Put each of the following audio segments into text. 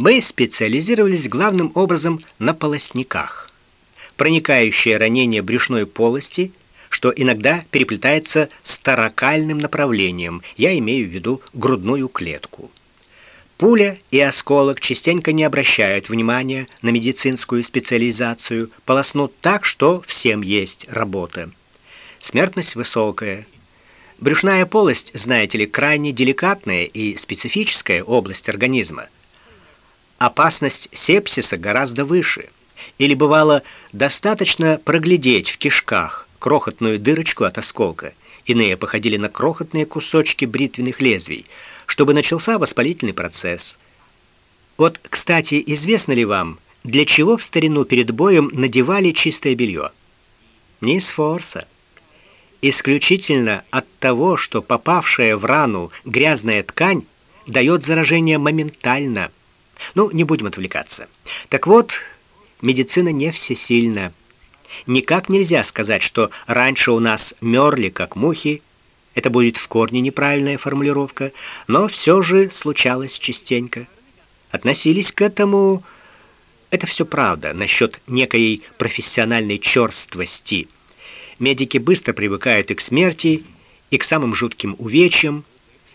Мы специализировались главным образом на полостниках. Проникающее ранение брюшной полости, что иногда переплетается с таракальным направлением. Я имею в виду грудную клетку. Пуля и осколок частенько не обращают внимания на медицинскую специализацию, полоснут так, что всем есть работа. Смертность высокая. Брюшная полость, знаете ли, крайне деликатная и специфическая область организма. Опасность сепсиса гораздо выше. Или бывало достаточно проглядеть в кишках крохотную дырочку от осколка. Иные походили на крохотные кусочки бритвенных лезвий – чтобы начался воспалительный процесс. Вот, кстати, известно ли вам, для чего в старину перед боем надевали чистое белье? Не из форса. Исключительно от того, что попавшая в рану грязная ткань дает заражение моментально. Ну, не будем отвлекаться. Так вот, медицина не всесильна. Никак нельзя сказать, что раньше у нас мерли как мухи, это будет в корне неправильная формулировка, но все же случалось частенько. Относились к этому это все правда насчет некой профессиональной черствости. Медики быстро привыкают и к смерти, и к самым жутким увечьям.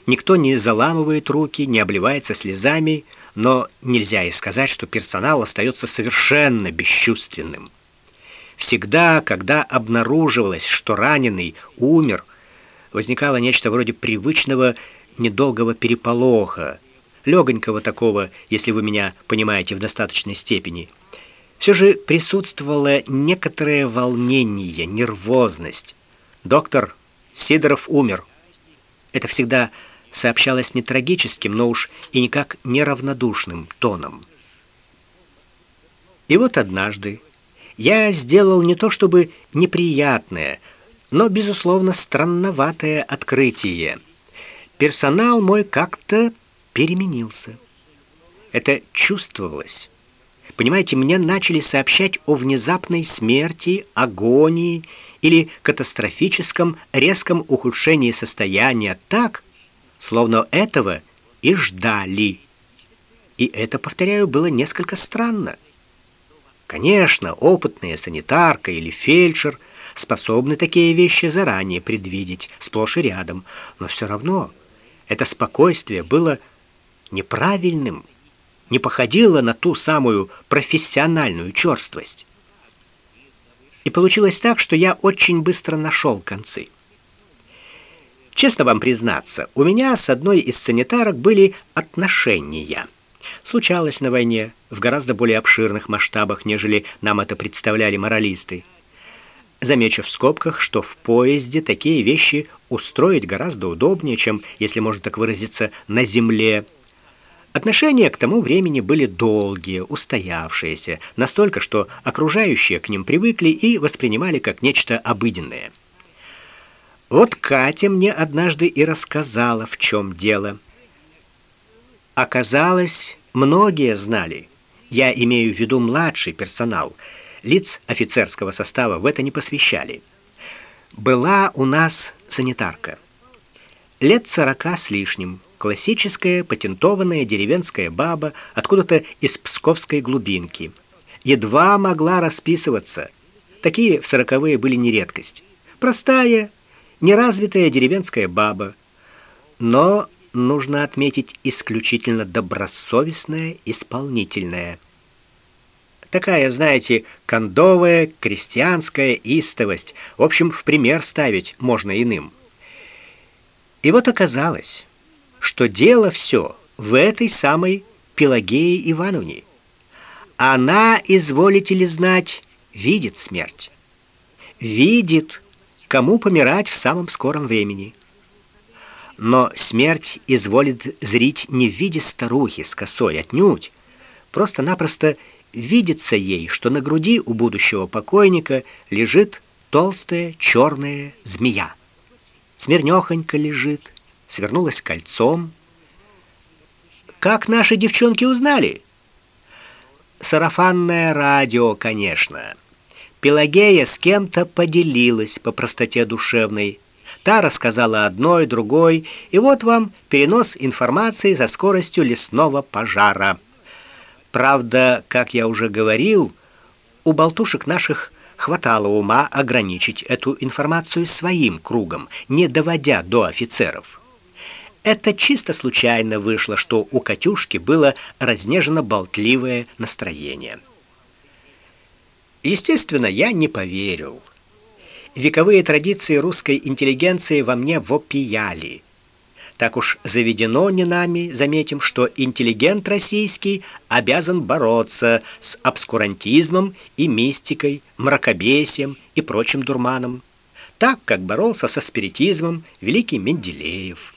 Никто не заламывает руки, не обливается слезами, но нельзя и сказать, что персонал остается совершенно бесчувственным. Всегда, когда обнаруживалось, что раненый умер, возникало нечто вроде привычного недолгого переполоха, легонького такого, если вы меня понимаете в достаточной степени. Все же присутствовало некоторое волнение, нервозность. Доктор Сидоров умер. Это всегда сообщалось не трагическим, но уж и никак не равнодушным тоном. И вот однажды я сделал не то чтобы неприятное, но, безусловно, странноватое открытие. Персонал мой как-то переменился. Это чувствовалось. Понимаете, мне начали сообщать о внезапной смерти, агонии или катастрофическом резком ухудшении состояния так, словно этого и ждали. И это, повторяю, было несколько странно. Конечно, опытная санитарка или фельдшер – способны такие вещи заранее предвидеть, сплошь и рядом, но все равно это спокойствие было неправильным, не походило на ту самую профессиональную черствость. И получилось так, что я очень быстро нашел концы. Честно вам признаться, у меня с одной из санитарок были отношения. Случалось на войне в гораздо более обширных масштабах, нежели нам это представляли моралисты. Замечу в скобках, что в поезде такие вещи устроить гораздо удобнее, чем, если можно так выразиться, на земле. Отношения к тому времени были долгие, устоявшиеся, настолько, что окружающие к ним привыкли и воспринимали как нечто обыденное. Катя мне однажды и рассказала, в чем дело. Оказалось, многие знали. Я имею в виду младший персонал – лиц офицерского состава в это не посвящали. Была у нас санитарка. Лет сорока с лишним, классическая патентованная деревенская баба откуда-то из псковской глубинки. Едва могла расписываться. Такие в сороковые были не редкость. Простая, неразвитая деревенская баба, но нужно отметить исключительно добросовестная, исполнительная. Такая, знаете, кондовая крестьянская истовость. В общем, в пример ставить можно иным. И вот оказалось, что дело все в этой самой Пелагее Ивановне. Она, изволите ли знать, видит смерть. Видит, кому помирать в самом скором времени. Но смерть изволит зрить не в виде старухи с косой отнюдь, просто-напросто видится ей, что на груди у будущего покойника лежит толстая черная змея. Смирнёхонько лежит, свернулась кольцом. Как наши девчонки узнали? Сарафанное радио, конечно. Пелагея с кем-то поделилась по простоте душевной. Та рассказала одной, другой, и вот вам перенос информации со скоростью лесного пожара. Правда, как я уже говорил, у болтушек наших хватало ума ограничить эту информацию своим кругом, не доводя до офицеров. Это чисто случайно вышло, что у Катюшки было разнежено болтливое настроение. Естественно, я не поверил. Вековые традиции русской интеллигенции во мне вопияли. Так уж заведено не нами, заметим, что интеллигент российский обязан бороться с обскурантизмом и мистикой, мракобесием и прочим дурманом, так как боролся со спиритизмом великий Менделеев.